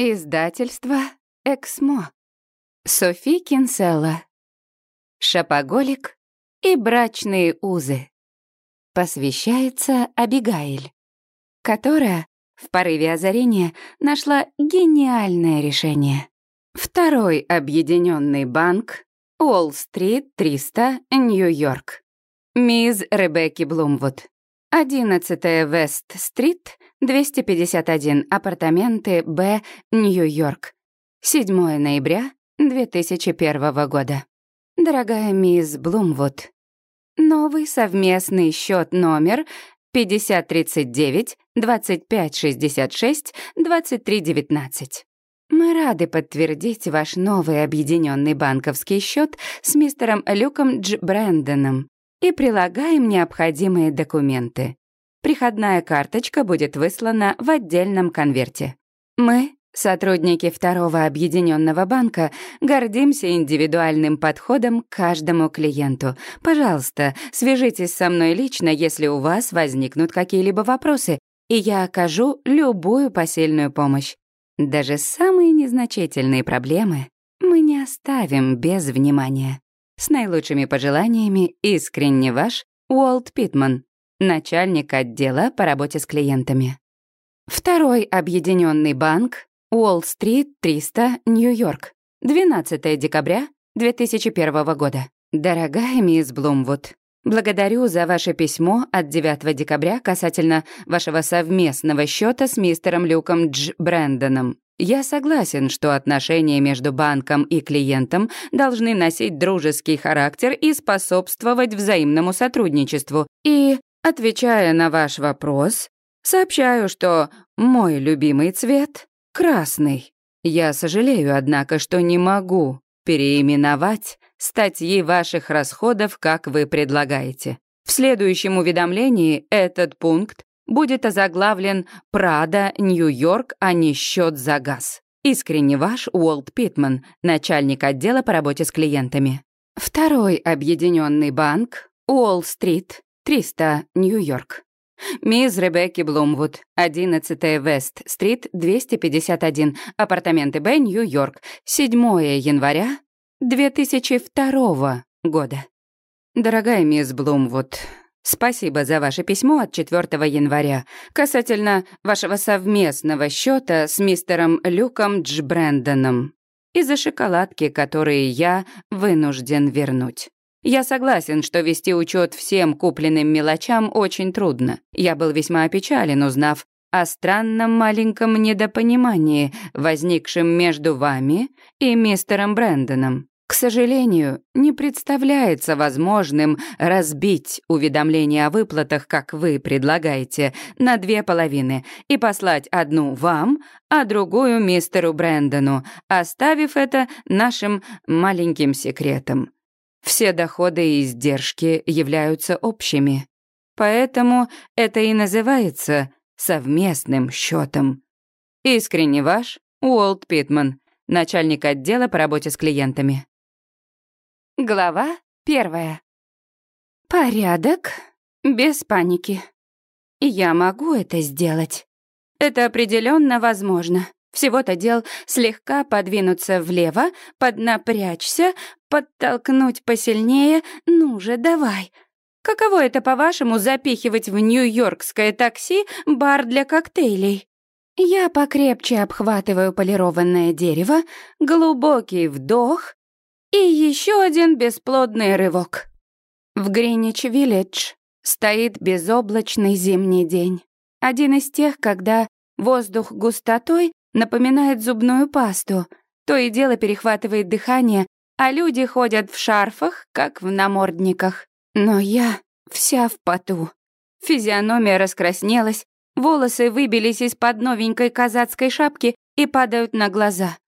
Издательство «Эксмо». Софи Кинселла. «Шапоголик и брачные узы». Посвящается Абигаиль, которая в порыве озарения нашла гениальное решение. Второй объединенный банк, Уолл-стрит, 300, Нью-Йорк. Мисс Ребекки Блумвуд. 11 Вест-стрит, 251, апартаменты Б, Нью-Йорк. 7 ноября 2001 года. Дорогая мисс Блумвуд, новый совместный счет номер 5039 2566 2319. Мы рады подтвердить ваш новый объединенный банковский счет с мистером Люком Дж. Брэндоном и прилагаем необходимые документы. Приходная карточка будет выслана в отдельном конверте. Мы, сотрудники второго объединенного банка, гордимся индивидуальным подходом к каждому клиенту. Пожалуйста, свяжитесь со мной лично, если у вас возникнут какие-либо вопросы, и я окажу любую посильную помощь. Даже самые незначительные проблемы мы не оставим без внимания. С наилучшими пожеланиями, искренне ваш Уолт Питман, начальник отдела по работе с клиентами. Второй объединенный банк, Уолл-стрит, 300, Нью-Йорк, 12 декабря 2001 года. Дорогая мисс Блумвуд, благодарю за ваше письмо от 9 декабря касательно вашего совместного счета с мистером Люком Дж. Брэндоном. Я согласен, что отношения между банком и клиентом должны носить дружеский характер и способствовать взаимному сотрудничеству. И, отвечая на ваш вопрос, сообщаю, что мой любимый цвет — красный. Я сожалею, однако, что не могу переименовать статьи ваших расходов, как вы предлагаете. В следующем уведомлении этот пункт будет озаглавлен «Прада, Нью-Йорк, а не счет за газ». Искренне ваш Уолт Питман, начальник отдела по работе с клиентами. Второй объединенный банк, Уолл-стрит, 300, Нью-Йорк. Мисс Ребекки Блумвуд, 11 Вест-стрит, 251, апартаменты Б, Нью-Йорк, 7 января 2002 года. Дорогая мисс Блумвуд, Спасибо за ваше письмо от 4 января касательно вашего совместного счета с мистером Люком Дж. Брэндоном и за шоколадки, которые я вынужден вернуть. Я согласен, что вести учет всем купленным мелочам очень трудно. Я был весьма опечален, узнав о странном маленьком недопонимании, возникшем между вами и мистером Брэндоном. К сожалению, не представляется возможным разбить уведомление о выплатах, как вы предлагаете, на две половины и послать одну вам, а другую мистеру Брэндону, оставив это нашим маленьким секретом. Все доходы и издержки являются общими. Поэтому это и называется совместным счетом. Искренне ваш Уолт Питман, начальник отдела по работе с клиентами. Глава первая. Порядок без паники. Я могу это сделать. Это определенно возможно. Всего-то дел слегка подвинуться влево, поднапрячься, подтолкнуть посильнее. Ну же, давай. Каково это, по-вашему, запихивать в нью-йоркское такси бар для коктейлей? Я покрепче обхватываю полированное дерево, глубокий вдох, и еще один бесплодный рывок. В Гринич-Виллидж стоит безоблачный зимний день. Один из тех, когда воздух густотой напоминает зубную пасту, то и дело перехватывает дыхание, а люди ходят в шарфах, как в намордниках. Но я вся в поту. Физиономия раскраснелась, волосы выбились из-под новенькой казацкой шапки и падают на глаза.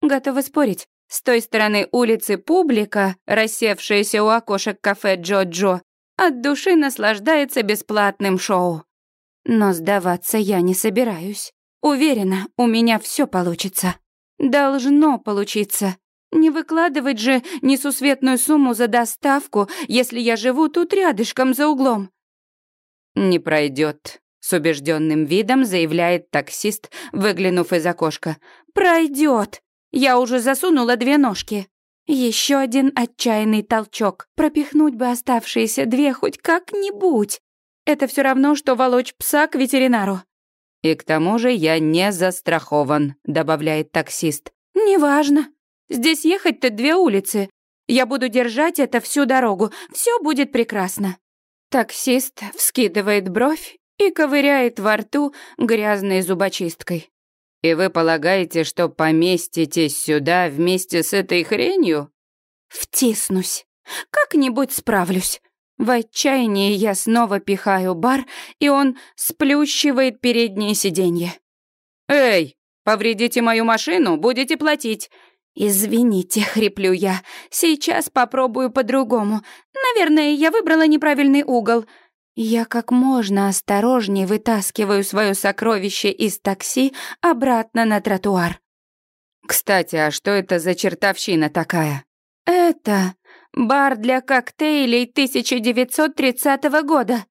Готова спорить, с той стороны улицы публика, рассевшаяся у окошек кафе Джо-Джо, от души наслаждается бесплатным шоу. Но сдаваться я не собираюсь. Уверена, у меня все получится. Должно получиться. Не выкладывать же несусветную сумму за доставку, если я живу тут рядышком за углом. Не пройдет, С убежденным видом заявляет таксист, выглянув из окошка. «Пройдет. Я уже засунула две ножки». Еще один отчаянный толчок. Пропихнуть бы оставшиеся две хоть как-нибудь. Это все равно, что волочь пса к ветеринару. «И к тому же я не застрахован», — добавляет таксист. «Неважно. Здесь ехать-то две улицы. Я буду держать это всю дорогу. Все будет прекрасно». Таксист вскидывает бровь и ковыряет во рту грязной зубочисткой. «И вы полагаете, что поместитесь сюда вместе с этой хренью?» «Втиснусь. Как-нибудь справлюсь». В отчаянии я снова пихаю бар, и он сплющивает переднее сиденье. «Эй, повредите мою машину, будете платить». «Извините», — хриплю я, — «сейчас попробую по-другому. Наверное, я выбрала неправильный угол». Я как можно осторожнее вытаскиваю свое сокровище из такси обратно на тротуар. «Кстати, а что это за чертовщина такая?» «Это бар для коктейлей 1930 года.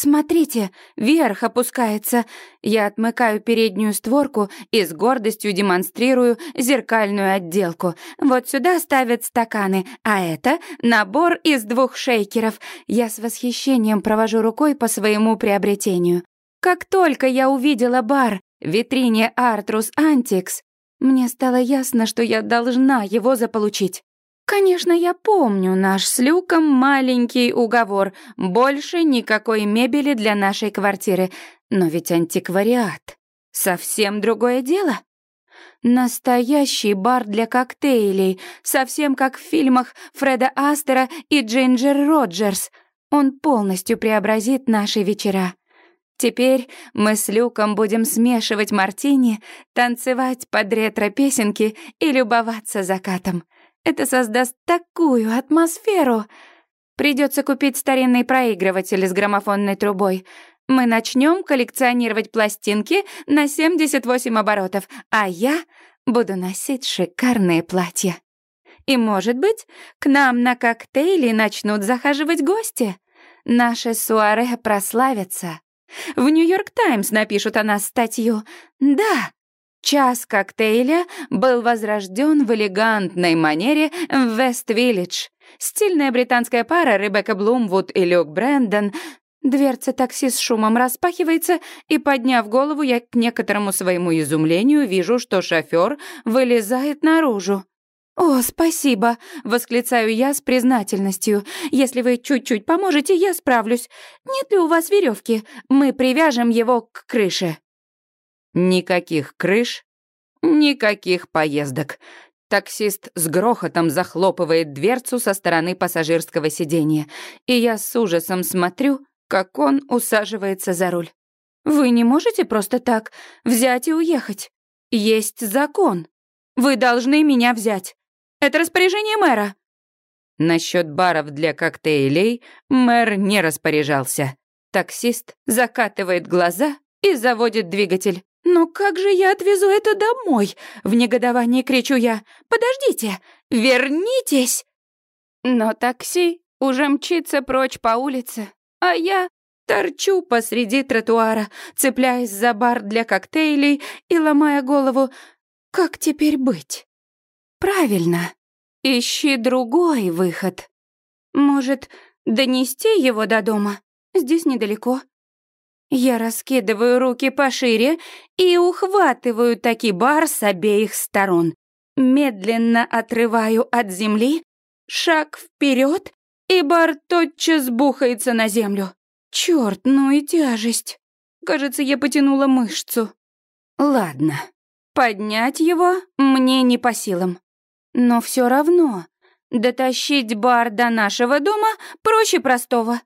Смотрите, вверх опускается. Я отмыкаю переднюю створку и с гордостью демонстрирую зеркальную отделку. Вот сюда ставят стаканы, а это набор из двух шейкеров. Я с восхищением провожу рукой по своему приобретению. Как только я увидела бар в витрине Artrus Antiques, мне стало ясно, что я должна его заполучить. Конечно, я помню наш с Люком маленький уговор. Больше никакой мебели для нашей квартиры. Но ведь антиквариат — совсем другое дело. Настоящий бар для коктейлей, совсем как в фильмах Фреда Астера и Джинджер Роджерс. Он полностью преобразит наши вечера. Теперь мы с Люком будем смешивать мартини, танцевать под ретро-песенки и любоваться закатом. Это создаст такую атмосферу. Придется купить старинный проигрыватель с граммофонной трубой. Мы начнем коллекционировать пластинки на 78 оборотов, а я буду носить шикарные платья. И, может быть, к нам на коктейли начнут захаживать гости. Наше суаре прославится. В «Нью-Йорк Таймс» напишут о нас статью. Да, Час коктейля был возрожден в элегантной манере в Вест-Виллидж. Стильная британская пара Ребекка Блумвуд и Люк Брэндон. Дверца такси с шумом распахивается, и, подняв голову, я к некоторому своему изумлению вижу, что шофер вылезает наружу. «О, спасибо!» — восклицаю я с признательностью. «Если вы чуть-чуть поможете, я справлюсь. Нет ли у вас веревки? Мы привяжем его к крыше». Никаких крыш, никаких поездок. Таксист с грохотом захлопывает дверцу со стороны пассажирского сиденья, и я с ужасом смотрю, как он усаживается за руль. «Вы не можете просто так взять и уехать. Есть закон. Вы должны меня взять. Это распоряжение мэра». Насчет баров для коктейлей мэр не распоряжался. Таксист закатывает глаза и заводит двигатель. «Но как же я отвезу это домой?» — в негодовании кричу я. «Подождите! Вернитесь!» Но такси уже мчится прочь по улице, а я торчу посреди тротуара, цепляясь за бар для коктейлей и ломая голову. «Как теперь быть?» «Правильно. Ищи другой выход. Может, донести его до дома? Здесь недалеко. Я раскидываю руки пошире и ухватываю таки бар с обеих сторон. Медленно отрываю от земли, шаг вперед, и бар тотчас бухается на землю. Черт, ну и тяжесть. Кажется, я потянула мышцу. Ладно, поднять его мне не по силам. Но все равно дотащить бар до нашего дома проще простого.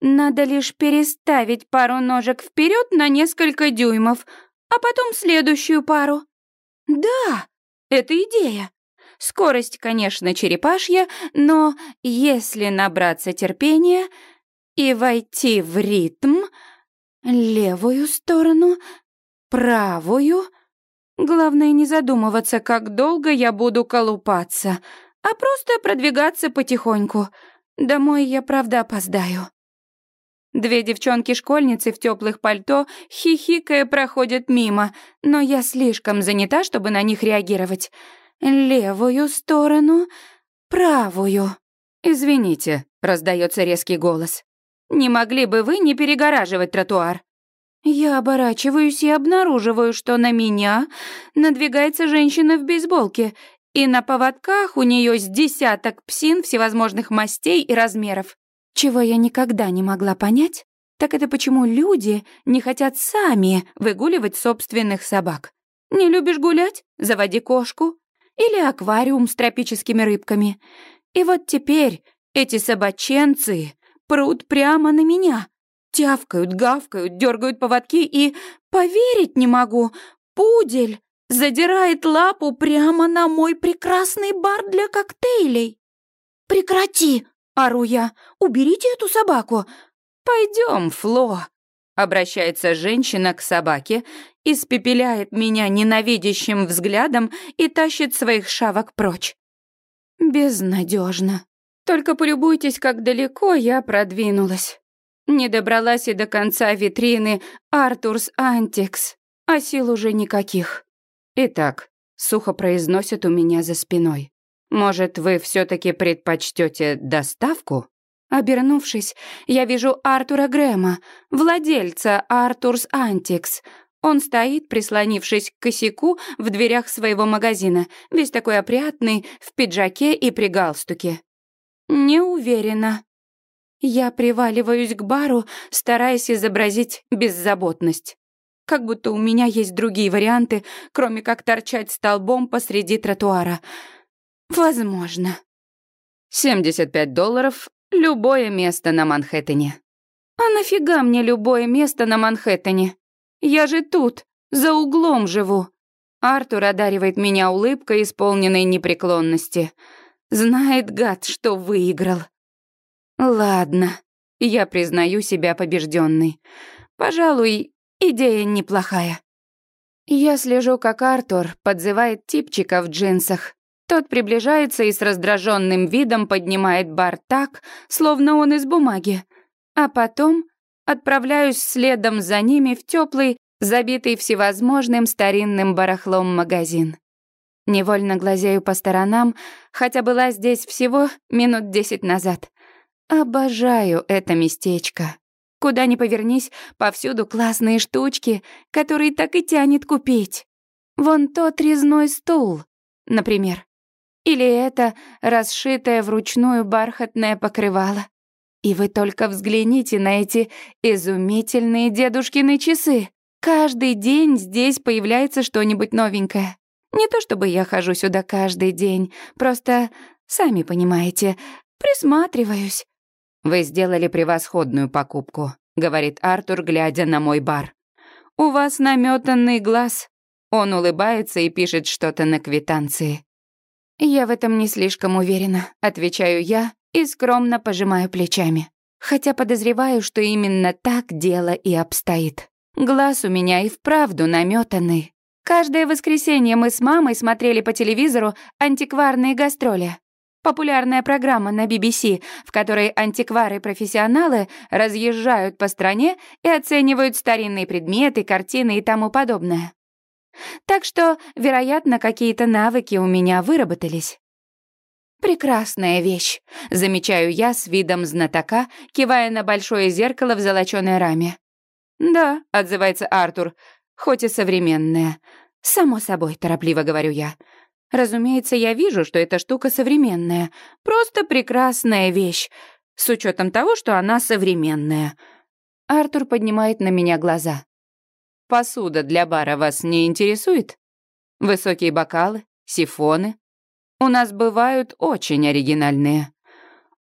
Надо лишь переставить пару ножек вперед на несколько дюймов, а потом следующую пару. Да, это идея. Скорость, конечно, черепашья, но если набраться терпения и войти в ритм, левую сторону, правую, главное не задумываться, как долго я буду колупаться, а просто продвигаться потихоньку. Домой я правда опоздаю. Две девчонки-школьницы в теплых пальто, хихикая, проходят мимо, но я слишком занята, чтобы на них реагировать. Левую сторону, правую. «Извините», — раздается резкий голос. «Не могли бы вы не перегораживать тротуар?» Я оборачиваюсь и обнаруживаю, что на меня надвигается женщина в бейсболке, и на поводках у нее с десяток псин всевозможных мастей и размеров. Чего я никогда не могла понять, так это почему люди не хотят сами выгуливать собственных собак. Не любишь гулять? Заводи кошку. Или аквариум с тропическими рыбками. И вот теперь эти собаченцы прут прямо на меня. Тявкают, гавкают, дергают поводки и... Поверить не могу, пудель задирает лапу прямо на мой прекрасный бар для коктейлей. «Прекрати!» — ору я. «Уберите эту собаку!» «Пойдем, Фло!» — обращается женщина к собаке, испепеляет меня ненавидящим взглядом и тащит своих шавок прочь. Безнадежно. Только полюбуйтесь, как далеко я продвинулась. Не добралась и до конца витрины Артурс Антикс, а сил уже никаких. Итак, сухо произносит у меня за спиной. Может, вы все таки предпочтете доставку? Обернувшись, я вижу Артура Грэма, владельца Артурс Антикс. Он стоит, прислонившись к косяку в дверях своего магазина, весь такой опрятный, в пиджаке и при галстуке. Не уверена. Я приваливаюсь к бару, стараясь изобразить беззаботность. Как будто у меня есть другие варианты, кроме как торчать столбом посреди тротуара. Возможно. 75 долларов — любое место на Манхэттене. А нафига мне любое место на Манхэттене? Я же тут, за углом живу. Артур одаривает меня улыбкой, исполненной непреклонности. Знает гад, что выиграл. Ладно, я признаю себя побежденной. Пожалуй, идея неплохая. Я слежу, как Артур подзывает типчика в джинсах. Тот приближается и с раздраженным видом поднимает бар так, словно он из бумаги. А потом отправляюсь следом за ними в теплый, забитый всевозможным старинным барахлом магазин. Невольно глазею по сторонам, хотя была здесь всего минут десять назад. Обожаю это местечко. Куда ни повернись, повсюду классные штучки, которые так и тянет купить. Вон тот резной стул, например. Или это расшитое вручную бархатное покрывало. И вы только взгляните на эти изумительные дедушкины часы. Каждый день здесь появляется что-нибудь новенькое. Не то чтобы я хожу сюда каждый день, просто, сами понимаете, присматриваюсь. «Вы сделали превосходную покупку», — говорит Артур, глядя на мой бар. «У вас наметанный глаз». Он улыбается и пишет что-то на квитанции. «Я в этом не слишком уверена», — отвечаю я и скромно пожимаю плечами. Хотя подозреваю, что именно так дело и обстоит. Глаз у меня и вправду наметанный. Каждое воскресенье мы с мамой смотрели по телевизору антикварные гастроли. Популярная программа на BBC, в которой антиквары-профессионалы разъезжают по стране и оценивают старинные предметы, картины и тому подобное. Так что, вероятно, какие-то навыки у меня выработались. «Прекрасная вещь», — замечаю я с видом знатока, кивая на большое зеркало в золочёной раме. «Да», — отзывается Артур, — «хоть и современная». «Само собой», — торопливо говорю я. Разумеется, я вижу, что эта штука современная. Просто прекрасная вещь, с учетом того, что она современная. Артур поднимает на меня глаза. «Посуда для бара вас не интересует? Высокие бокалы, сифоны? У нас бывают очень оригинальные».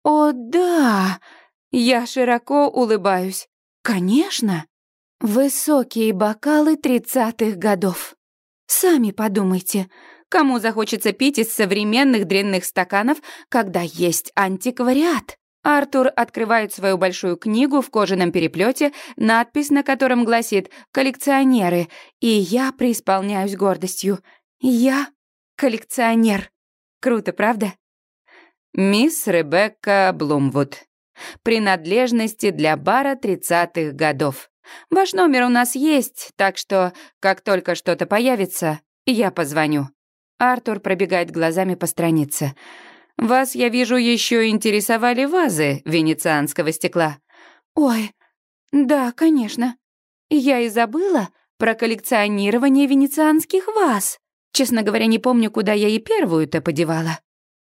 «О, да!» Я широко улыбаюсь. «Конечно!» Высокие бокалы тридцатых годов. Сами подумайте, Кому захочется пить из современных дрянных стаканов, когда есть антиквариат? Артур открывает свою большую книгу в кожаном переплете, надпись на котором гласит «Коллекционеры», и я преисполняюсь гордостью. Я коллекционер. Круто, правда? Мисс Ребекка Блумвуд. Принадлежности для бара 30-х годов. Ваш номер у нас есть, так что, как только что-то появится, я позвоню». Артур пробегает глазами по странице. «Вас, я вижу, еще интересовали вазы венецианского стекла». «Ой, да, конечно. Я и забыла про коллекционирование венецианских ваз. Честно говоря, не помню, куда я и первую-то подевала»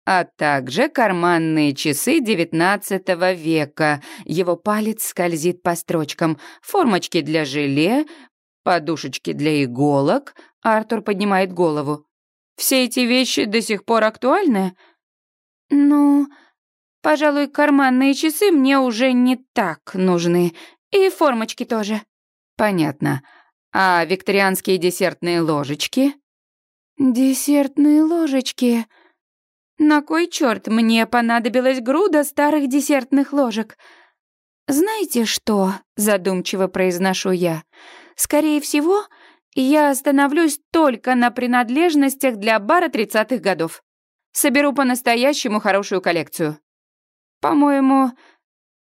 а также карманные часы XIX века. Его палец скользит по строчкам. Формочки для желе, подушечки для иголок. Артур поднимает голову. Все эти вещи до сих пор актуальны? Ну, пожалуй, карманные часы мне уже не так нужны. И формочки тоже. Понятно. А викторианские десертные ложечки? Десертные ложечки... На кой черт мне понадобилась груда старых десертных ложек? Знаете что, задумчиво произношу я. Скорее всего, я остановлюсь только на принадлежностях для бара тридцатых годов. Соберу по-настоящему хорошую коллекцию. По-моему,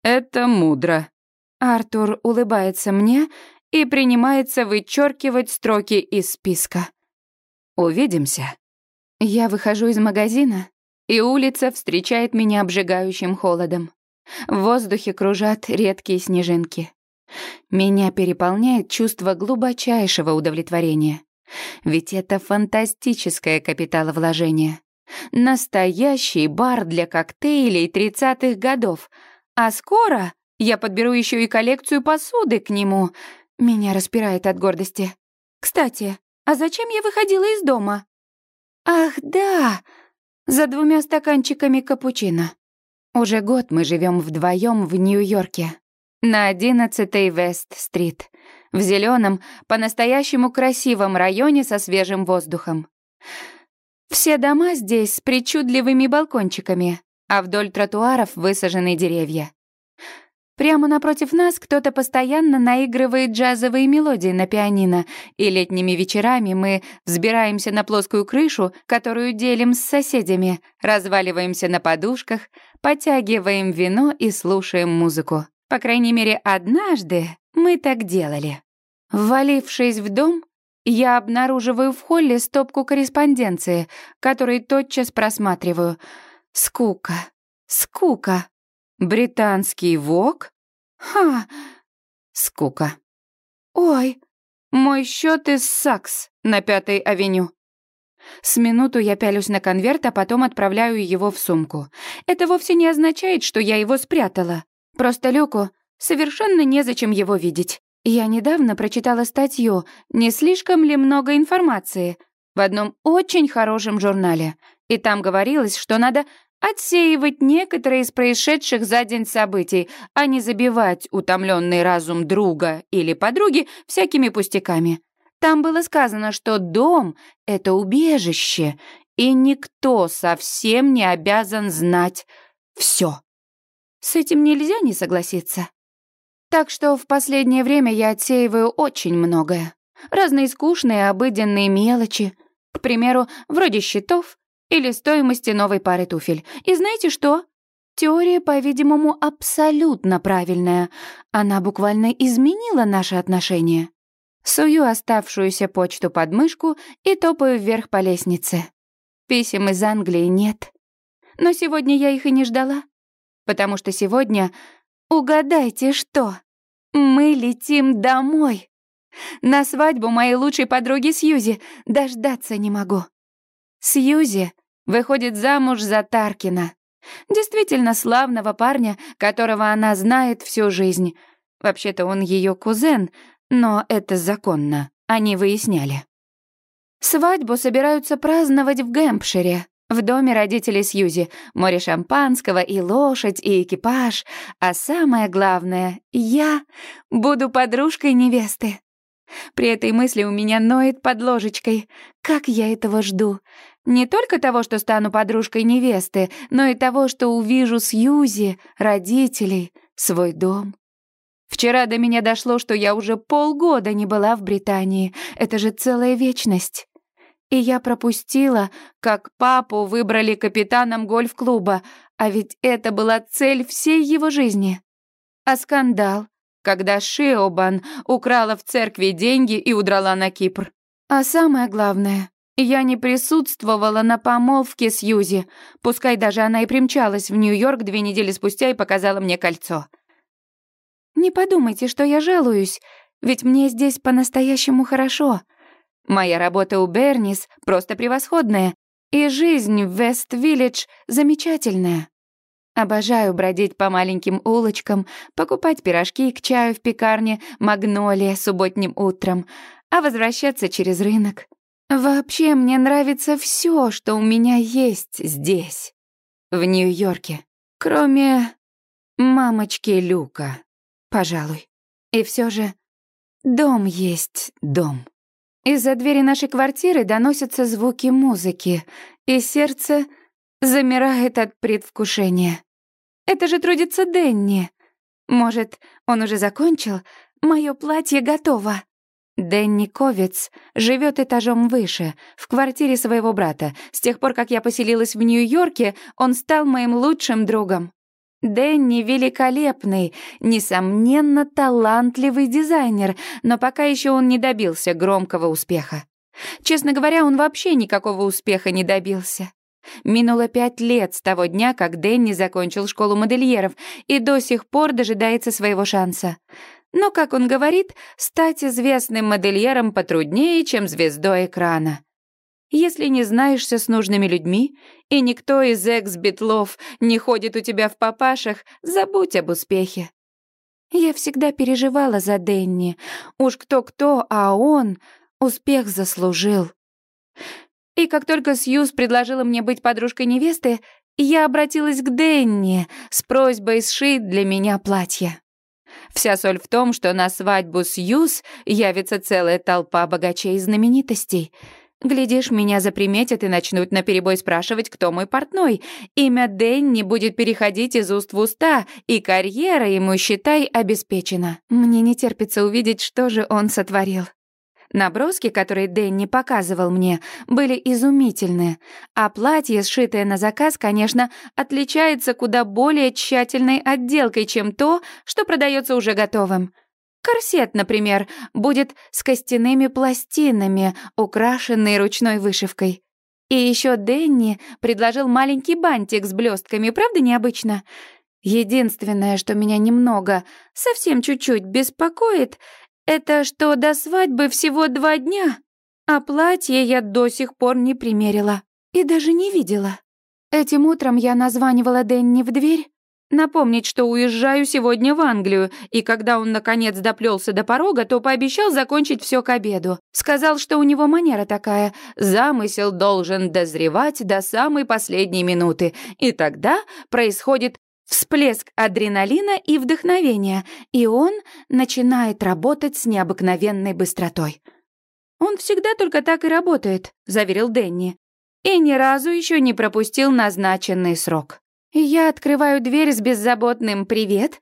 это мудро. Артур улыбается мне и принимается вычеркивать строки из списка. Увидимся. Я выхожу из магазина и улица встречает меня обжигающим холодом. В воздухе кружат редкие снежинки. Меня переполняет чувство глубочайшего удовлетворения. Ведь это фантастическое капиталовложение. Настоящий бар для коктейлей тридцатых годов. А скоро я подберу еще и коллекцию посуды к нему. Меня распирает от гордости. Кстати, а зачем я выходила из дома? Ах, да, за двумя стаканчиками капучино. Уже год мы живем вдвоем в Нью-Йорке, на 11-й Вест-стрит, в зеленом, по-настоящему красивом районе со свежим воздухом. Все дома здесь с причудливыми балкончиками, а вдоль тротуаров высажены деревья. Прямо напротив нас кто-то постоянно наигрывает джазовые мелодии на пианино, и летними вечерами мы взбираемся на плоскую крышу, которую делим с соседями, разваливаемся на подушках, потягиваем вино и слушаем музыку. По крайней мере, однажды мы так делали. Ввалившись в дом, я обнаруживаю в холле стопку корреспонденции, которую тотчас просматриваю. Скука, скука. Британский вок? Ха! Скука. Ой, мой счет из Сакс на Пятой авеню. С минуту я пялюсь на конверт, а потом отправляю его в сумку. Это вовсе не означает, что я его спрятала. Просто Люку совершенно незачем его видеть. Я недавно прочитала статью «Не слишком ли много информации?» в одном очень хорошем журнале. И там говорилось, что надо отсеивать некоторые из происшедших за день событий, а не забивать утомленный разум друга или подруги всякими пустяками. Там было сказано, что дом — это убежище, и никто совсем не обязан знать все. С этим нельзя не согласиться. Так что в последнее время я отсеиваю очень многое. Разные скучные обыденные мелочи. К примеру, вроде счетов или стоимости новой пары туфель. И знаете что? Теория, по-видимому, абсолютно правильная. Она буквально изменила наши отношения. Сую оставшуюся почту под мышку и топаю вверх по лестнице. Писем из Англии нет. Но сегодня я их и не ждала. Потому что сегодня, угадайте что, мы летим домой. На свадьбу моей лучшей подруги Сьюзи дождаться не могу. Сьюзи выходит замуж за Таркина. Действительно славного парня, которого она знает всю жизнь. Вообще-то он ее кузен, но это законно, они выясняли. Свадьбу собираются праздновать в Гэмпшире, в доме родителей Сьюзи. Море шампанского и лошадь, и экипаж. А самое главное, я буду подружкой невесты. При этой мысли у меня ноет под ложечкой. Как я этого жду. Не только того, что стану подружкой невесты, но и того, что увижу Сьюзи, родителей, свой дом. Вчера до меня дошло, что я уже полгода не была в Британии. Это же целая вечность. И я пропустила, как папу выбрали капитаном гольф-клуба, а ведь это была цель всей его жизни. А скандал, когда Шиобан украла в церкви деньги и удрала на Кипр. А самое главное, я не присутствовала на помолвке с Юзи, пускай даже она и примчалась в Нью-Йорк две недели спустя и показала мне кольцо. Не подумайте, что я жалуюсь, ведь мне здесь по-настоящему хорошо. Моя работа у Бернис просто превосходная, и жизнь в Вест-Виллидж замечательная. Обожаю бродить по маленьким улочкам, покупать пирожки к чаю в пекарне «Магнолия» субботним утром, а возвращаться через рынок. Вообще мне нравится все, что у меня есть здесь, в Нью-Йорке, кроме мамочки Люка, пожалуй. И все же дом есть дом. Из-за двери нашей квартиры доносятся звуки музыки, и сердце замирает от предвкушения. Это же трудится Дэнни. Может, он уже закончил? Мое платье готово. Дэнни Ковец живет этажом выше, в квартире своего брата. С тех пор, как я поселилась в Нью-Йорке, он стал моим лучшим другом. Дэнни великолепный, несомненно, талантливый дизайнер, но пока еще он не добился громкого успеха. Честно говоря, он вообще никакого успеха не добился. Минуло пять лет с того дня, как Дэнни закончил школу модельеров и до сих пор дожидается своего шанса. Но, как он говорит, стать известным модельером потруднее, чем звездой экрана. Если не знаешься с нужными людьми, и никто из экс-битлов не ходит у тебя в папашах, забудь об успехе. Я всегда переживала за Дэнни. Уж кто-кто, а он успех заслужил. И как только Сьюз предложила мне быть подружкой невесты, я обратилась к Дэнни с просьбой сшить для меня платье. Вся соль в том, что на свадьбу Сьюз явится целая толпа богачей и знаменитостей. Глядишь, меня заприметят и начнут наперебой спрашивать, кто мой портной. Имя Дэнни будет переходить из уст в уста, и карьера ему, считай, обеспечена. Мне не терпится увидеть, что же он сотворил. Наброски, которые Дэнни показывал мне, были изумительны, а платье, сшитое на заказ, конечно, отличается куда более тщательной отделкой, чем то, что продается уже готовым. Корсет, например, будет с костяными пластинами, украшенный ручной вышивкой. И еще Дэнни предложил маленький бантик с блестками, правда необычно? Единственное, что меня немного, совсем чуть-чуть беспокоит — это что до свадьбы всего два дня, а платье я до сих пор не примерила и даже не видела. Этим утром я названивала Дэнни в дверь, напомнить, что уезжаю сегодня в Англию, и когда он наконец доплелся до порога, то пообещал закончить все к обеду. Сказал, что у него манера такая, замысел должен дозревать до самой последней минуты, и тогда происходит всплеск адреналина и вдохновения, и он начинает работать с необыкновенной быстротой. «Он всегда только так и работает», — заверил Дэнни. «И ни разу еще не пропустил назначенный срок». Я открываю дверь с беззаботным «Привет».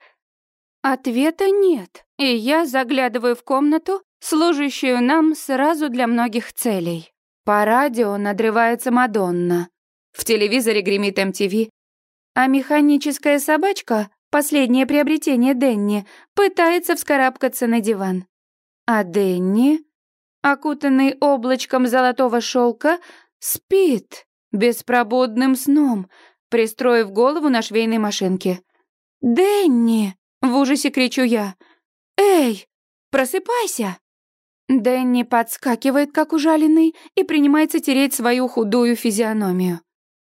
Ответа нет, и я заглядываю в комнату, служащую нам сразу для многих целей. По радио надрывается Мадонна. В телевизоре гремит MTV, а механическая собачка, последнее приобретение Денни, пытается вскарабкаться на диван. А Денни, окутанный облачком золотого шелка, спит беспробудным сном, пристроив голову на швейной машинке. «Дэнни!» — в ужасе кричу я. «Эй, просыпайся!» Дэнни подскакивает, как ужаленный, и принимается тереть свою худую физиономию.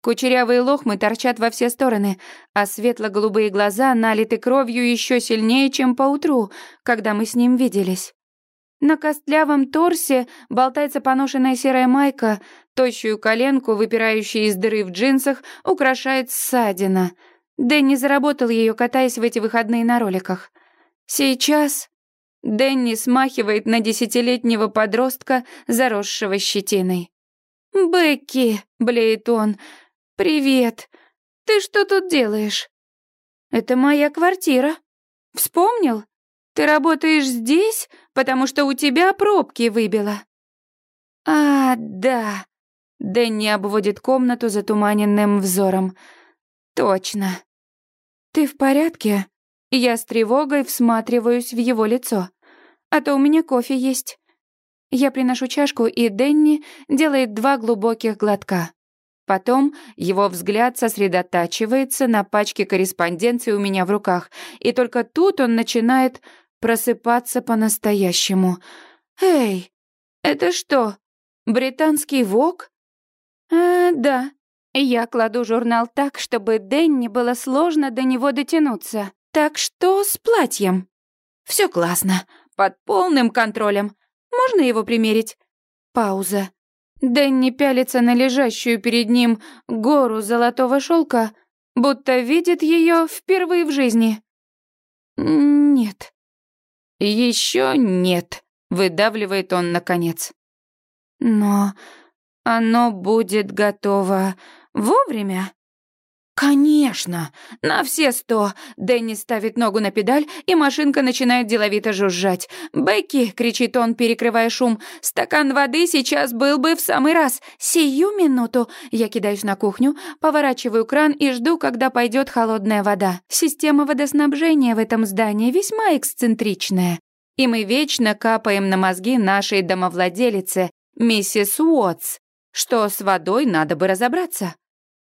Кучерявые лохмы торчат во все стороны, а светло-голубые глаза налиты кровью еще сильнее, чем поутру, когда мы с ним виделись. На костлявом торсе болтается поношенная серая майка, тощую коленку, выпирающую из дыры в джинсах, украшает ссадина. Дэнни заработал ее, катаясь в эти выходные на роликах. Сейчас Дэнни смахивает на десятилетнего подростка, заросшего щетиной. «Бекки!» — блеет он. «Привет! Ты что тут делаешь?» «Это моя квартира. Вспомнил? Ты работаешь здесь, потому что у тебя пробки выбило». А, да. Дэнни обводит комнату затуманенным взором. Точно. Ты в порядке? Я с тревогой всматриваюсь в его лицо. А то у меня кофе есть. Я приношу чашку, и Дэнни делает два глубоких глотка. Потом его взгляд сосредотачивается на пачке корреспонденции у меня в руках, и только тут он начинает просыпаться по-настоящему. «Эй, это что, британский ВОК?» «А, да». Я кладу журнал так, чтобы Дэнни было сложно до него дотянуться. «Так что с платьем?» Все классно, под полным контролем. Можно его примерить?» Пауза. Дэнни пялится на лежащую перед ним гору золотого шелка, будто видит ее впервые в жизни. «Нет». Еще нет», — выдавливает он наконец. «Но оно будет готово вовремя?» «Конечно! На все сто!» Дэнни ставит ногу на педаль, и машинка начинает деловито жужжать. «Бекки!» — кричит он, перекрывая шум. «Стакан воды сейчас был бы в самый раз! Сию минуту!» Я кидаюсь на кухню, поворачиваю кран и жду, когда пойдет холодная вода. Система водоснабжения в этом здании весьма эксцентричная. И мы вечно капаем на мозги нашей домовладелице, миссис Уотс, что с водой надо бы разобраться.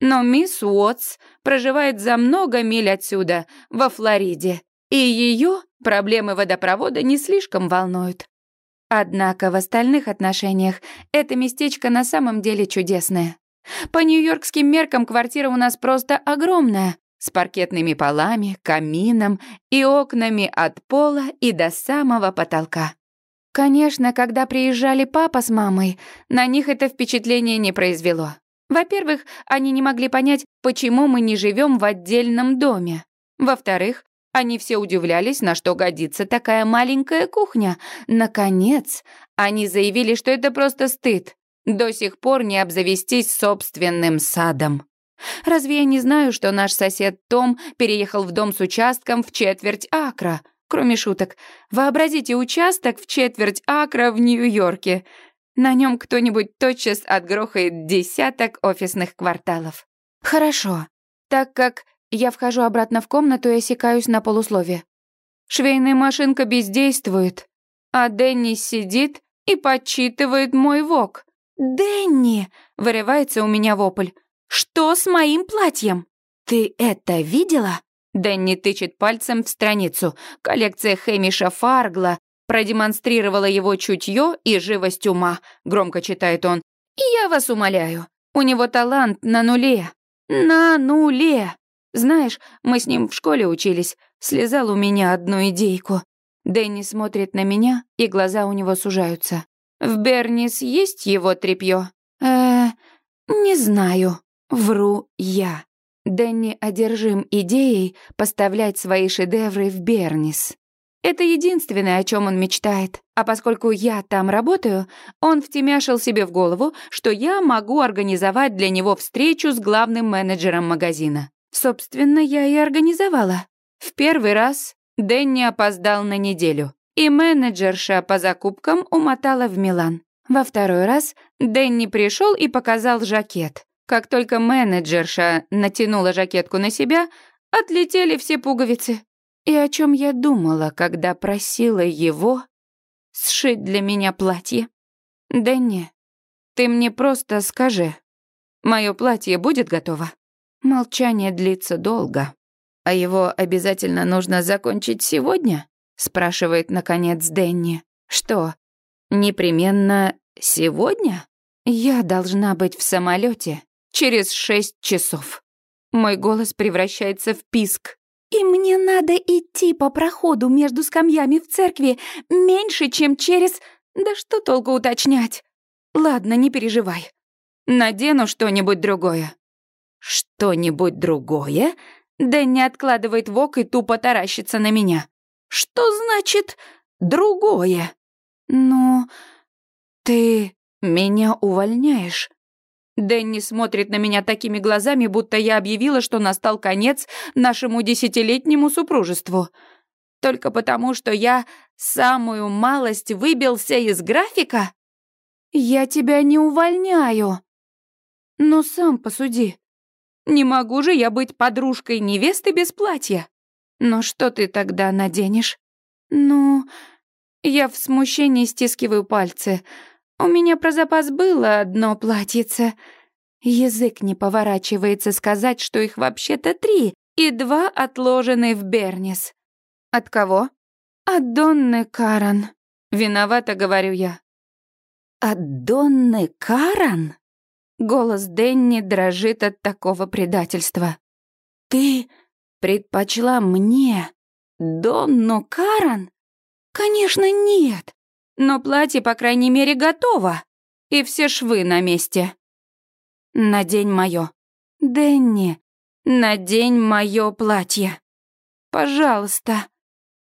Но мисс Уотс проживает за много миль отсюда, во Флориде, и ее проблемы водопровода не слишком волнуют. Однако в остальных отношениях это местечко на самом деле чудесное. По нью-йоркским меркам квартира у нас просто огромная, с паркетными полами, камином и окнами от пола и до самого потолка. Конечно, когда приезжали папа с мамой, на них это впечатление не произвело. Во-первых, они не могли понять, почему мы не живем в отдельном доме. Во-вторых, они все удивлялись, на что годится такая маленькая кухня. Наконец, они заявили, что это просто стыд. До сих пор не обзавестись собственным садом. Разве я не знаю, что наш сосед Том переехал в дом с участком в четверть акра? Кроме шуток, вообразите участок в четверть акра в Нью-Йорке. На нем кто-нибудь тотчас отгрохает десяток офисных кварталов. Хорошо, так как я вхожу обратно в комнату и осекаюсь на полуслове. Швейная машинка бездействует, а Дэнни сидит и подсчитывает мой вок. «Дэнни!» — вырывается у меня вопль. «Что с моим платьем?» «Ты это видела?» Дэнни тычет пальцем в страницу. Коллекция Хэмиша Фаргла продемонстрировала его чутье и живость ума, громко читает он. И я вас умоляю, у него талант на нуле. На нуле. Знаешь, мы с ним в школе учились. Слезал у меня одну идейку. Дэнни смотрит на меня, и глаза у него сужаются. В Бернис есть его тряпьё? Э, не знаю. Вру я. Дэнни одержим идеей поставлять свои шедевры в Бернис. Это единственное, о чем он мечтает. А поскольку я там работаю, он втемяшил себе в голову, что я могу организовать для него встречу с главным менеджером магазина. Собственно, я и организовала. В первый раз Дэнни опоздал на неделю, и менеджерша по закупкам умотала в Милан. Во второй раз Дэнни пришел и показал жакет. Как только менеджерша натянула жакетку на себя, отлетели все пуговицы. И о чем я думала, когда просила его сшить для меня платье? Да не, ты мне просто скажи, мое платье будет готово? Молчание длится долго. А его обязательно нужно закончить сегодня? Спрашивает, наконец, Дэнни. Что, непременно сегодня? Я должна быть в самолете через шесть часов. Мой голос превращается в писк. И мне надо идти по проходу между скамьями в церкви меньше, чем через... Да что толку уточнять? Ладно, не переживай. Надену что-нибудь другое. Что-нибудь другое? Дэнни откладывает вок и тупо таращится на меня. Что значит «другое»? Ну, ты меня увольняешь. Дэнни смотрит на меня такими глазами, будто я объявила, что настал конец нашему десятилетнему супружеству. Только потому, что я самую малость выбился из графика? Я тебя не увольняю. Но сам посуди. Не могу же я быть подружкой невесты без платья. Но что ты тогда наденешь? Ну, я в смущении стискиваю пальцы. У меня про запас было одно платьице. Язык не поворачивается сказать, что их вообще-то три, и два отложены в Бернис. От кого? От Донны Каран. Виновата, говорю я. От Донны Каран? Голос Денни дрожит от такого предательства. Ты предпочла мне Донну Каран? Конечно, нет. Но платье, по крайней мере, готово. И все швы на месте. Надень моё. Денни, надень моё платье. Пожалуйста.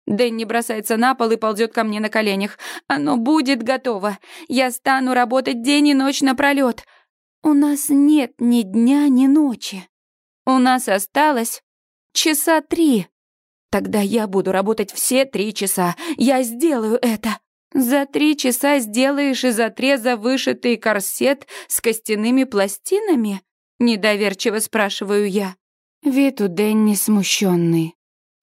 Дэнни бросается на пол и ползет ко мне на коленях. Оно будет готово. Я стану работать день и ночь напролёт. У нас нет ни дня, ни ночи. У нас осталось часа три. Тогда я буду работать все три часа. Я сделаю это. За три часа сделаешь из отреза вышитый корсет с костяными пластинами? Недоверчиво спрашиваю я. Вид у Дэнни смущенный.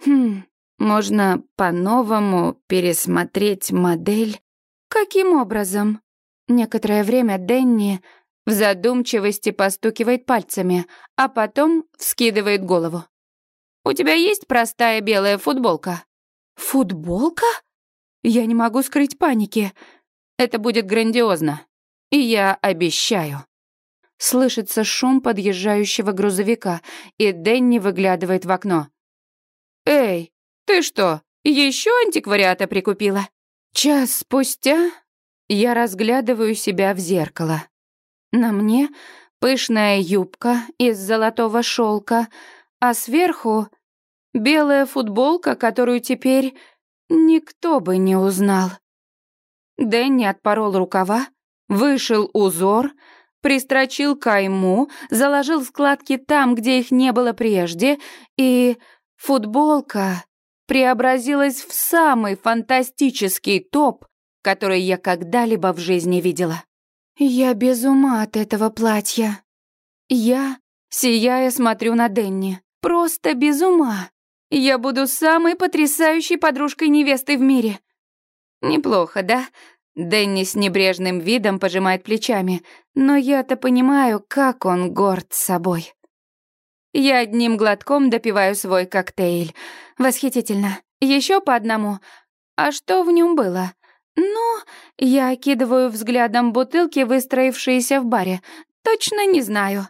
Хм, можно по-новому пересмотреть модель. Каким образом? Некоторое время Дэнни в задумчивости постукивает пальцами, а потом вскидывает голову. «У тебя есть простая белая футболка?» «Футболка?» Я не могу скрыть паники. Это будет грандиозно. И я обещаю. Слышится шум подъезжающего грузовика, и Дэнни выглядывает в окно. «Эй, ты что, еще антиквариата прикупила?» Час спустя я разглядываю себя в зеркало. На мне пышная юбка из золотого шелка, а сверху белая футболка, которую теперь никто бы не узнал. Дэнни отпорол рукава, вышил узор, пристрочил кайму, заложил складки там, где их не было прежде, и футболка преобразилась в самый фантастический топ, который я когда-либо в жизни видела. Я без ума от этого платья. Я, сияя, смотрю на Денни. Просто без ума. Я буду самой потрясающей подружкой-невестой в мире. Неплохо, да? Дэнни с небрежным видом пожимает плечами, но я-то понимаю, как он горд собой. Я одним глотком допиваю свой коктейль. Восхитительно. Еще по одному. А что в нем было? Ну, я окидываю взглядом бутылки, выстроившиеся в баре. Точно не знаю.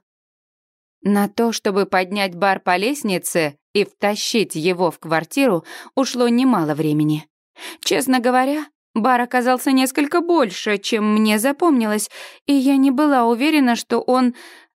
На то, чтобы поднять бар по лестнице и втащить его в квартиру, ушло немало времени. Честно говоря, бар оказался несколько больше, чем мне запомнилось, и я не была уверена, что он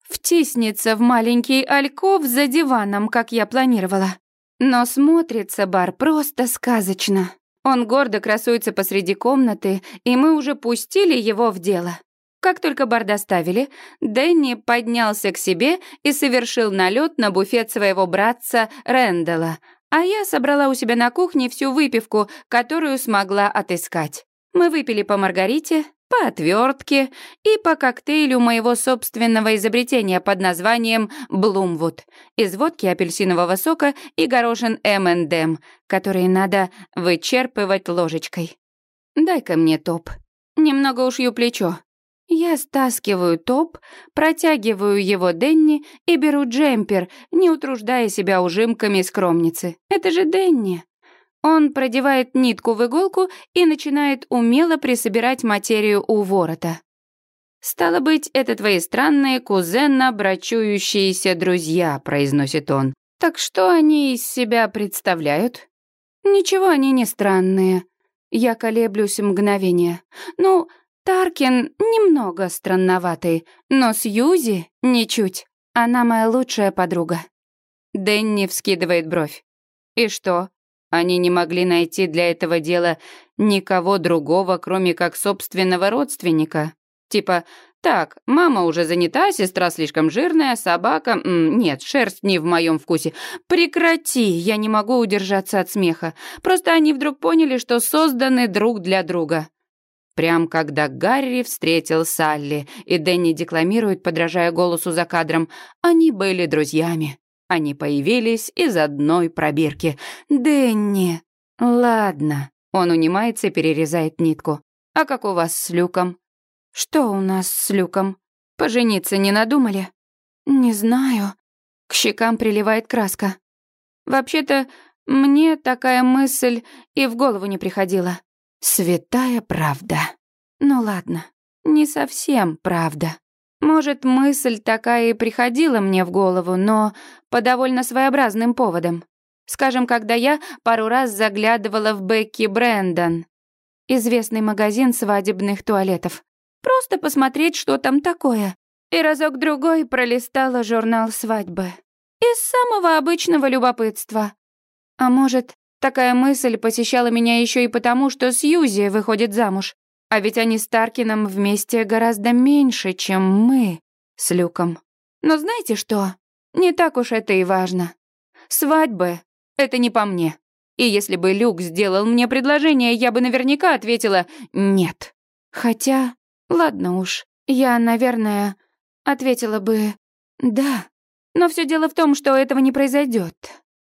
втиснется в маленький альков за диваном, как я планировала. Но смотрится бар просто сказочно. Он гордо красуется посреди комнаты, и мы уже пустили его в дело. Как только бар доставили, Дэнни поднялся к себе и совершил налет на буфет своего братца Рэндала, а я собрала у себя на кухне всю выпивку, которую смогла отыскать. Мы выпили по маргарите, по отвертке и по коктейлю моего собственного изобретения под названием «Блумвуд» из водки апельсинового сока и горошин M&M, которые надо вычерпывать ложечкой. «Дай-ка мне топ. Немного ушью плечо. Я стаскиваю топ, протягиваю его Денни и беру джемпер, не утруждая себя ужимками скромницы. Это же Денни. Он продевает нитку в иголку и начинает умело присобирать материю у ворота. «Стало быть, это твои странные кузенно-брачующиеся друзья», — произносит он. «Так что они из себя представляют?» «Ничего они не странные». Я колеблюсь мгновение. «Ну, Таркин немного странноватый, но Сьюзи ничуть. Она моя лучшая подруга. Дэнни вскидывает бровь. И что? Они не могли найти для этого дела никого другого, кроме как собственного родственника. Типа, так, мама уже занята, сестра слишком жирная, собака... Нет, шерсть не в моем вкусе. Прекрати, я не могу удержаться от смеха. Просто они вдруг поняли, что созданы друг для друга. Прям когда Гарри встретил Салли, и Дэнни декламирует, подражая голосу за кадром, «Они были друзьями. Они появились из одной пробирки. Дэнни!» «Ладно». Он унимается и перерезает нитку. «А как у вас с Люком?» «Что у нас с Люком? Пожениться не надумали?» «Не знаю». К щекам приливает краска. «Вообще-то, мне такая мысль и в голову не приходила. Святая правда. Ну ладно, не совсем правда. Может, мысль такая и приходила мне в голову, но по довольно своеобразным поводам. Скажем, когда я пару раз заглядывала в Бекки Брэндон, известный магазин свадебных туалетов. Просто посмотреть, что там такое. И разок-другой пролистала журнал свадьбы. Из самого обычного любопытства. А может, такая мысль посещала меня еще и потому, что Сьюзи выходит замуж. А ведь они с Таркином вместе гораздо меньше, чем мы с Люком. Но знаете что? Не так уж это и важно. Свадьбы — это не по мне. И если бы Люк сделал мне предложение, я бы наверняка ответила «нет». Хотя, ладно уж, я, наверное, ответила бы «да». Но все дело в том, что этого не произойдет.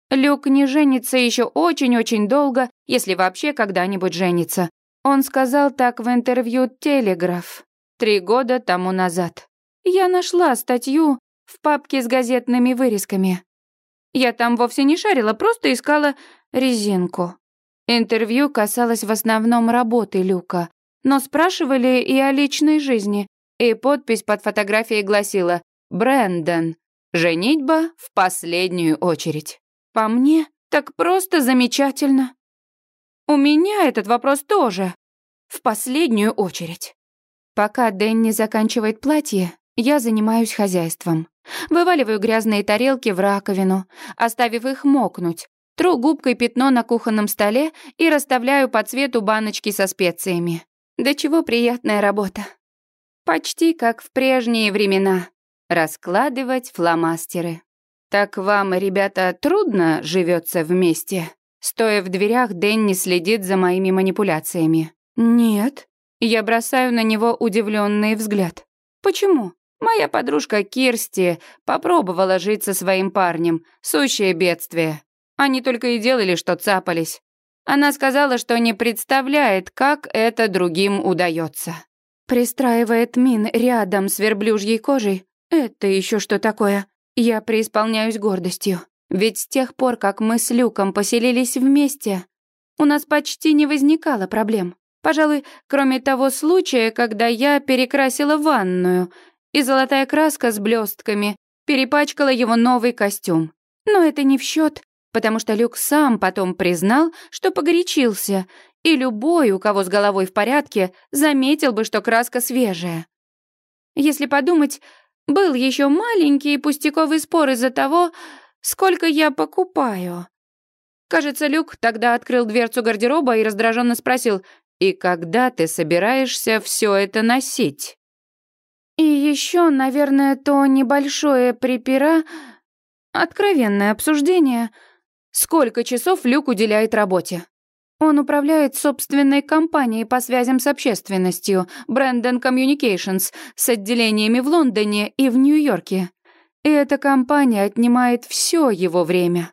Люк не женится еще очень-очень долго, если вообще когда-нибудь женится. Он сказал так в интервью «Телеграф» три года тому назад. Я нашла статью в папке с газетными вырезками. Я там вовсе не шарила, просто искала резинку. Интервью касалось в основном работы Люка, но спрашивали и о личной жизни, и подпись под фотографией гласила «Брэндон. Женитьба в последнюю очередь». По мне, так просто замечательно. У меня этот вопрос тоже. В последнюю очередь. Пока Дэнни заканчивает платье, я занимаюсь хозяйством. Вываливаю грязные тарелки в раковину, оставив их мокнуть. Тру губкой пятно на кухонном столе и расставляю по цвету баночки со специями. Да чего приятная работа. Почти как в прежние времена. Раскладывать фломастеры. Так вам, ребята, трудно живется вместе? Стоя в дверях, Дэнни следит за моими манипуляциями. «Нет». Я бросаю на него удивленный взгляд. «Почему?» Моя подружка Кирсти попробовала жить со своим парнем. Сущее бедствие. Они только и делали, что цапались. Она сказала, что не представляет, как это другим удается. Пристраивает мин рядом с верблюжьей кожей. Это еще что такое? Я преисполняюсь гордостью. Ведь с тех пор, как мы с Люком поселились вместе, у нас почти не возникало проблем. Пожалуй, кроме того случая, когда я перекрасила ванную, и золотая краска с блестками перепачкала его новый костюм. Но это не в счет, потому что Люк сам потом признал, что погорячился, и любой, у кого с головой в порядке, заметил бы, что краска свежая. Если подумать, был еще маленький пустяковый спор из-за того, Сколько я покупаю?» Кажется, Люк тогда открыл дверцу гардероба и раздраженно спросил, «И когда ты собираешься все это носить?» И еще, наверное, то небольшое припира... Откровенное обсуждение. Сколько часов Люк уделяет работе? Он управляет собственной компанией по связям с общественностью, Brandon Communications, с отделениями в Лондоне и в Нью-Йорке. И эта компания отнимает все его время.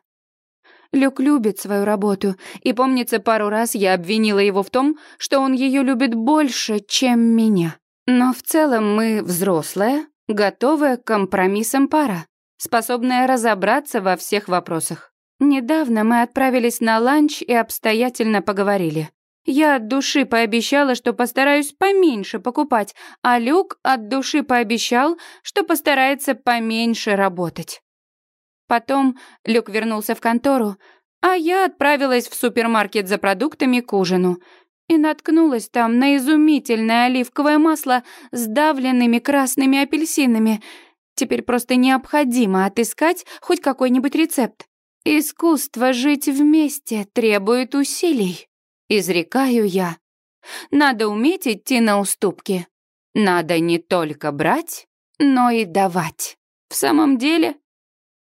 Люк любит свою работу, и помнится, пару раз я обвинила его в том, что он ее любит больше, чем меня. Но в целом мы взрослая, готовая к компромиссам пара, способная разобраться во всех вопросах. Недавно мы отправились на ланч и обстоятельно поговорили. Я от души пообещала, что постараюсь поменьше покупать, а Люк от души пообещал, что постарается поменьше работать. Потом Люк вернулся в контору, а я отправилась в супермаркет за продуктами к ужину и наткнулась там на изумительное оливковое масло с давленными красными апельсинами. Теперь просто необходимо отыскать хоть какой-нибудь рецепт. Искусство жить вместе требует усилий. Изрекаю я. Надо уметь идти на уступки. Надо не только брать, но и давать. В самом деле?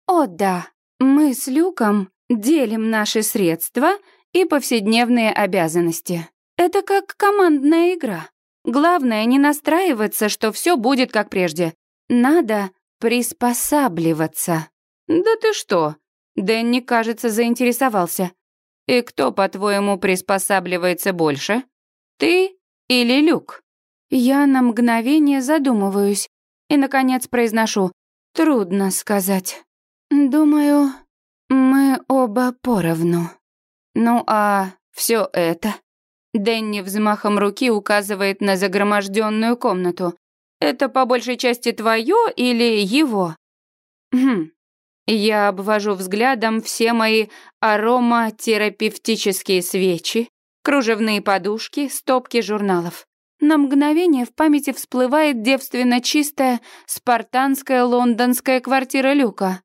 О да, мы с Люком делим наши средства и повседневные обязанности. Это как командная игра. Главное не настраиваться, что все будет как прежде. Надо приспосабливаться. Да ты что? Дэнни, кажется, заинтересовался. И кто, по-твоему, приспосабливается больше? Ты или Люк? Я на мгновение задумываюсь и, наконец, произношу. Трудно сказать. Думаю, мы оба поровну. Ну а все это? Дэнни взмахом руки указывает на загроможденную комнату. Это по большей части твое или его? Хм. Я обвожу взглядом все мои ароматерапевтические свечи, кружевные подушки, стопки журналов. На мгновение в памяти всплывает девственно чистая спартанская лондонская квартира Люка.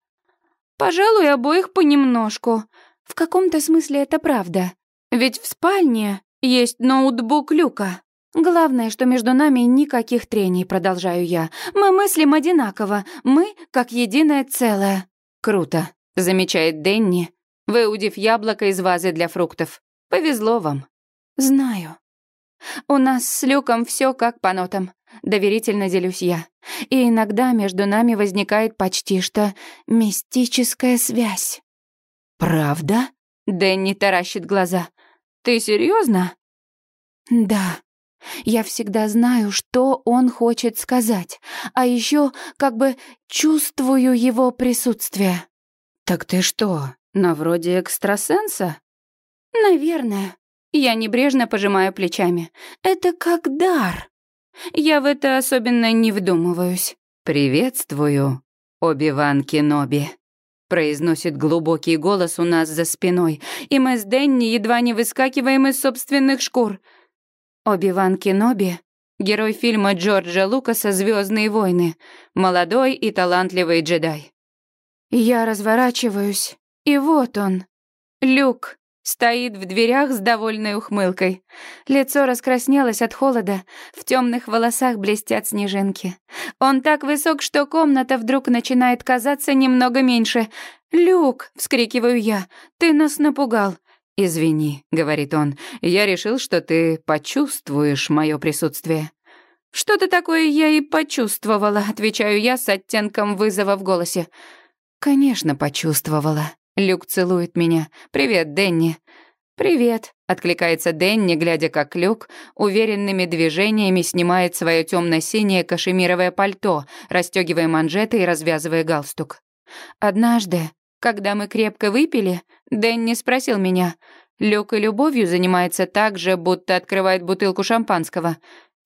Пожалуй, обоих понемножку. В каком-то смысле это правда. Ведь в спальне есть ноутбук Люка. Главное, что между нами никаких трений, продолжаю я. Мы мыслим одинаково, мы как единое целое. Круто, замечает Денни, выудив яблоко из вазы для фруктов. Повезло вам. Знаю. У нас с Люком все как по нотам. Доверительно делюсь я. И иногда между нами возникает почти что мистическая связь. Правда? Дэнни таращит глаза. Ты серьезно? Да. Я всегда знаю, что он хочет сказать, а еще как бы чувствую его присутствие. Так ты что, на вроде экстрасенса? Наверное. Я небрежно пожимаю плечами. Это как дар. Я в это особенно не вдумываюсь. «Приветствую, Оби-Ван Кеноби», — произносит глубокий голос у нас за спиной, и мы с Денни едва не выскакиваем из собственных шкур. Оби-Ван Кеноби — герой фильма Джорджа Лукаса «Звездные войны», молодой и талантливый джедай. Я разворачиваюсь, и вот он, Люк, Стоит в дверях с довольной ухмылкой. Лицо раскраснелось от холода, в темных волосах блестят снежинки. Он так высок, что комната вдруг начинает казаться немного меньше. «Люк!» — вскрикиваю я. «Ты нас напугал!» «Извини», — говорит он, — «я решил, что ты почувствуешь мое присутствие». «Что-то такое я и почувствовала», — отвечаю я с оттенком вызова в голосе. «Конечно, почувствовала. Люк целует меня. «Привет, Дэнни». «Привет», — откликается Дэнни, глядя, как Люк уверенными движениями снимает свое темно-синее кашемировое пальто, расстегивая манжеты и развязывая галстук. Однажды, когда мы крепко выпили, Дэнни спросил меня, Люк и любовью занимается так же, будто открывает бутылку шампанского.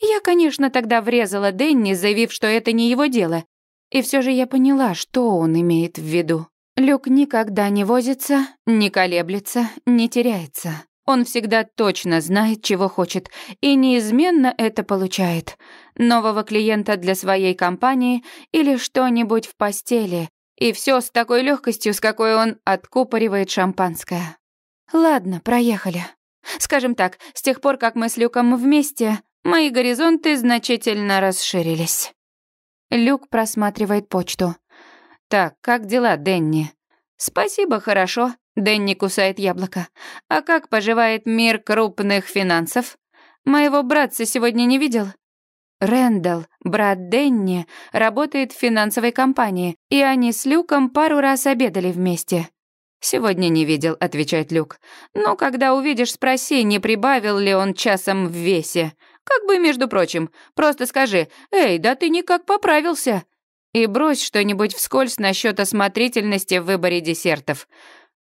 Я, конечно, тогда врезала Дэнни, заявив, что это не его дело. И все же я поняла, что он имеет в виду. Люк никогда не возится, не колеблется, не теряется. Он всегда точно знает, чего хочет, и неизменно это получает. Нового клиента для своей компании или что-нибудь в постели. И все с такой легкостью, с какой он откупоривает шампанское. Ладно, проехали. Скажем так, с тех пор, как мы с Люком вместе, мои горизонты значительно расширились. Люк просматривает почту. «Так, как дела, Денни?» «Спасибо, хорошо», — Денни кусает яблоко. «А как поживает мир крупных финансов? Моего братца сегодня не видел?» Рэндалл, брат Денни, работает в финансовой компании, и они с Люком пару раз обедали вместе. «Сегодня не видел», — отвечает Люк. «Но когда увидишь, спроси, не прибавил ли он часом в весе. Как бы, между прочим, просто скажи, «Эй, да ты никак поправился». И брось что-нибудь вскользь насчет осмотрительности в выборе десертов.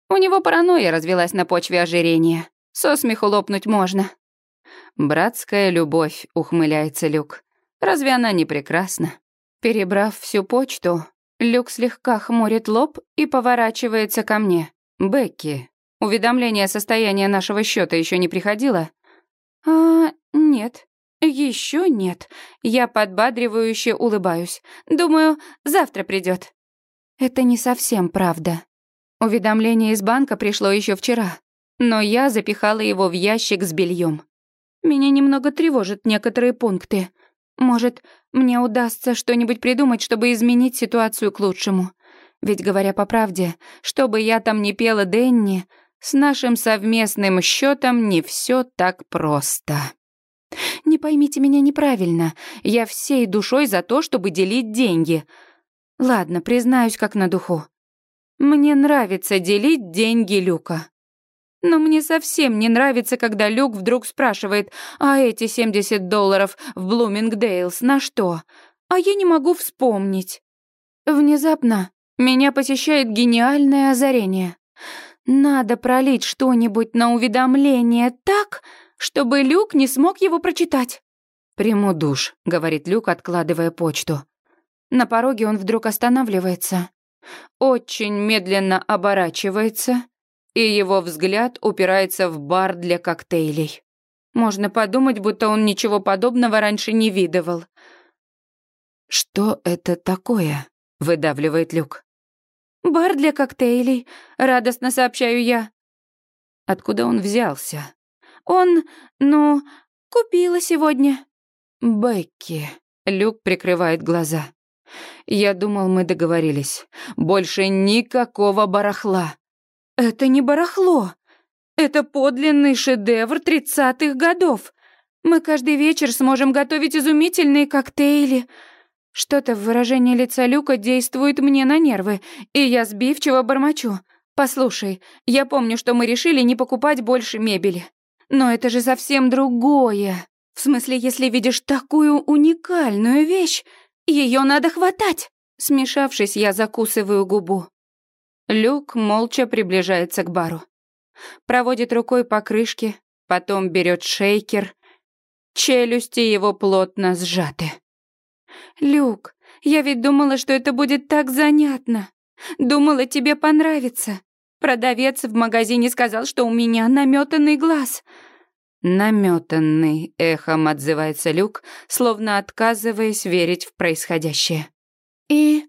У него паранойя развелась на почве ожирения. Со смеху лопнуть можно. «Братская любовь», — ухмыляется Люк. «Разве она не прекрасна?» Перебрав всю почту, Люк слегка хмурит лоб и поворачивается ко мне. «Бекки, уведомление о состоянии нашего счета еще не приходило?» «А, нет», еще нет. Я подбадривающе улыбаюсь. Думаю, завтра придет. Это не совсем правда. Уведомление из банка пришло еще вчера, но я запихала его в ящик с бельем. Меня немного тревожат некоторые пункты. Может, мне удастся что-нибудь придумать, чтобы изменить ситуацию к лучшему. Ведь, говоря по правде, что бы я там ни пела Денни, с нашим совместным счетом не все так просто. Не поймите меня неправильно. Я всей душой за то, чтобы делить деньги. Ладно, признаюсь как на духу. Мне нравится делить деньги Люка. Но мне совсем не нравится, когда Люк вдруг спрашивает, а эти 70 долларов в Блумингдейлс на что? А я не могу вспомнить. Внезапно меня посещает гениальное озарение. Надо пролить что-нибудь на уведомление так, чтобы Люк не смог его прочитать. «Приму душ», — говорит Люк, откладывая почту. На пороге он вдруг останавливается, очень медленно оборачивается, и его взгляд упирается в бар для коктейлей. Можно подумать, будто он ничего подобного раньше не видывал. «Что это такое?» — выдавливает Люк. «Бар для коктейлей», — радостно сообщаю я. Откуда он взялся? «Он, ну, купила сегодня». «Бекки», — Люк прикрывает глаза. «Я думал, мы договорились. Больше никакого барахла». «Это не барахло. Это подлинный шедевр тридцатых годов. Мы каждый вечер сможем готовить изумительные коктейли». Что-то в выражении лица Люка действует мне на нервы, и я сбивчиво бормочу. «Послушай, я помню, что мы решили не покупать больше мебели. Но это же совсем другое. В смысле, если видишь такую уникальную вещь, ее надо хватать!» Смешавшись, я закусываю губу. Люк молча приближается к бару. Проводит рукой по крышке, потом берет шейкер. Челюсти его плотно сжаты. «Люк, я ведь думала, что это будет так занятно. Думала, тебе понравится. Продавец в магазине сказал, что у меня наметанный глаз». Наметанный эхом отзывается Люк, словно отказываясь верить в происходящее. И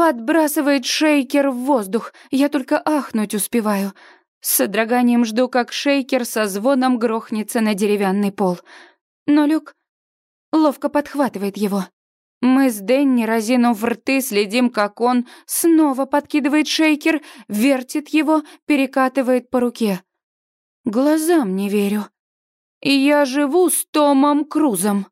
подбрасывает шейкер в воздух. Я только ахнуть успеваю. С содроганием жду, как шейкер со звоном грохнется на деревянный пол. Но Люк ловко подхватывает его. Мы с Дэнни, разинув рты, следим, как он снова подкидывает шейкер, вертит его, перекатывает по руке. Глазам не верю. И я живу с Томом Крузом.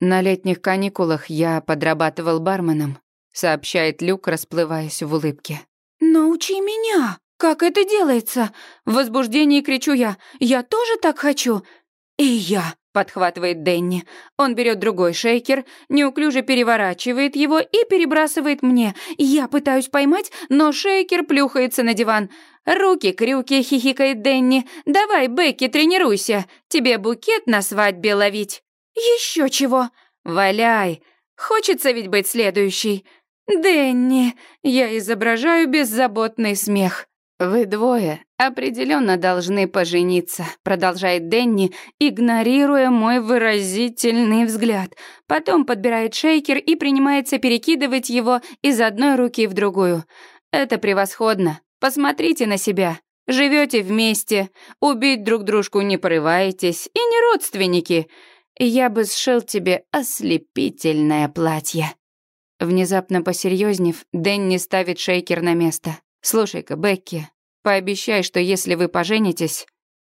На летних каникулах я подрабатывал барменом, сообщает Люк, расплываясь в улыбке. Научи меня, как это делается? В возбуждении кричу я. Я тоже так хочу. И я подхватывает Денни. Он берет другой шейкер, неуклюже переворачивает его и перебрасывает мне. Я пытаюсь поймать, но шейкер плюхается на диван. «Руки-крюки», — хихикает Денни. «Давай, Бекки, тренируйся. Тебе букет на свадьбе ловить». «Еще чего?» «Валяй. Хочется ведь быть следующей». «Дэнни», — я изображаю беззаботный смех. «Вы двое определенно должны пожениться», — продолжает Денни, игнорируя мой выразительный взгляд. Потом подбирает шейкер и принимается перекидывать его из одной руки в другую. «Это превосходно. Посмотрите на себя. Живете вместе, убить друг дружку не порываетесь и не родственники. Я бы сшил тебе ослепительное платье». Внезапно посерьезнев, Дэнни ставит шейкер на место. Слушай-ка, Бекки, пообещай, что если вы поженитесь,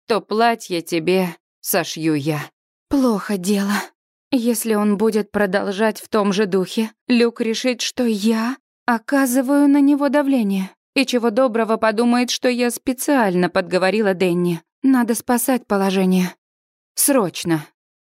то платье тебе сошью я». «Плохо дело. Если он будет продолжать в том же духе, Люк решит, что я оказываю на него давление. И чего доброго подумает, что я специально подговорила Денни. Надо спасать положение. Срочно.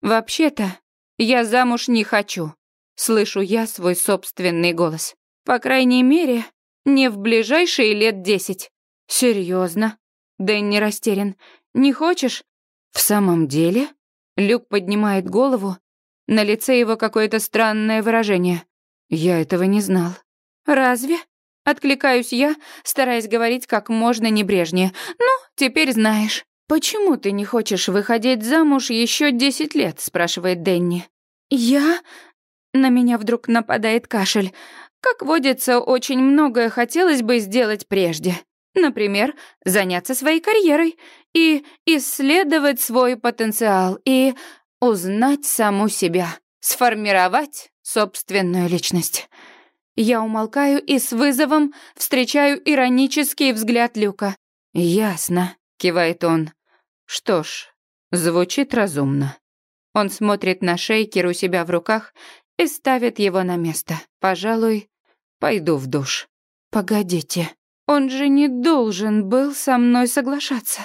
Вообще-то, я замуж не хочу. Слышу я свой собственный голос. По крайней мере, не в ближайшие лет десять. Серьезно? Дэнни растерян. Не хочешь? В самом деле? Люк поднимает голову. На лице его какое-то странное выражение. Я этого не знал. Разве? Откликаюсь я, стараясь говорить как можно небрежнее. Ну, теперь знаешь. Почему ты не хочешь выходить замуж еще десять лет? спрашивает Дэнни. Я? На меня вдруг нападает кашель. Как водится, очень многое хотелось бы сделать прежде. Например, заняться своей карьерой и исследовать свой потенциал и узнать саму себя, сформировать собственную личность. Я умолкаю и с вызовом встречаю иронический взгляд Люка. «Ясно», — кивает он. «Что ж, звучит разумно. Он смотрит на шейкер у себя в руках и ставит его на место. Пожалуй, пойду в душ. Погодите, он же не должен был со мной соглашаться.